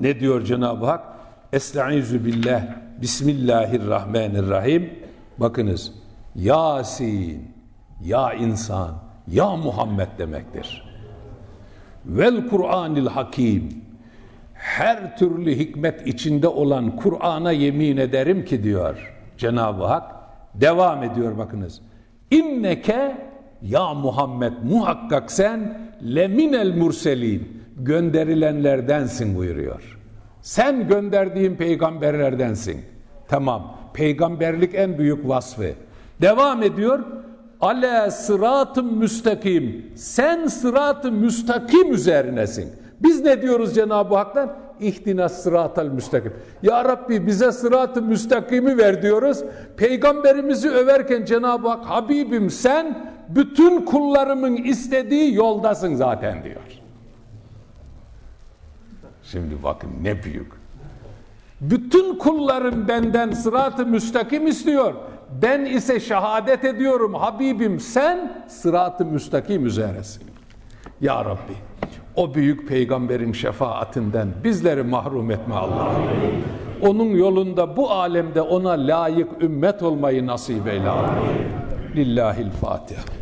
ne diyor Cenab-ı Hak? Estaizu billah Bismillahirrahmanirrahim. Bakınız. Yasin, ya insan, ya Muhammed demektir. Vel Kur'anil Hakim. Her türlü hikmet içinde olan Kur'an'a yemin ederim ki diyor Cenab-ı Hak. Devam ediyor bakınız. İnneke ya Muhammed muhakkak sen leminel murselin gönderilenlerdensin buyuruyor. Sen gönderdiğin peygamberlerdensin. Tamam. Peygamberlik en büyük vasfı. Devam ediyor. Ale sıratı müstakim. Sen sıratı müstakim üzerinesin. Biz ne diyoruz Cenab-ı Hak'tan? İhtinas sıratal müstakim. Ya Rabbi bize sıratı müstakimi ver diyoruz. Peygamberimizi överken Cenab-ı Hak Habibim sen bütün kullarımın istediği yoldasın zaten diyor. Şimdi bakın ne büyük. Bütün kullarım benden sırat-ı müstakim istiyor. Ben ise şehadet ediyorum Habibim sen sırat-ı müstakim üzeresin. Ya Rabbi o büyük peygamberin şefaatinden bizleri mahrum etme Allah'ım. Onun yolunda bu alemde ona layık ümmet olmayı nasip eyle Allah'ım. Lillahil Fatiha.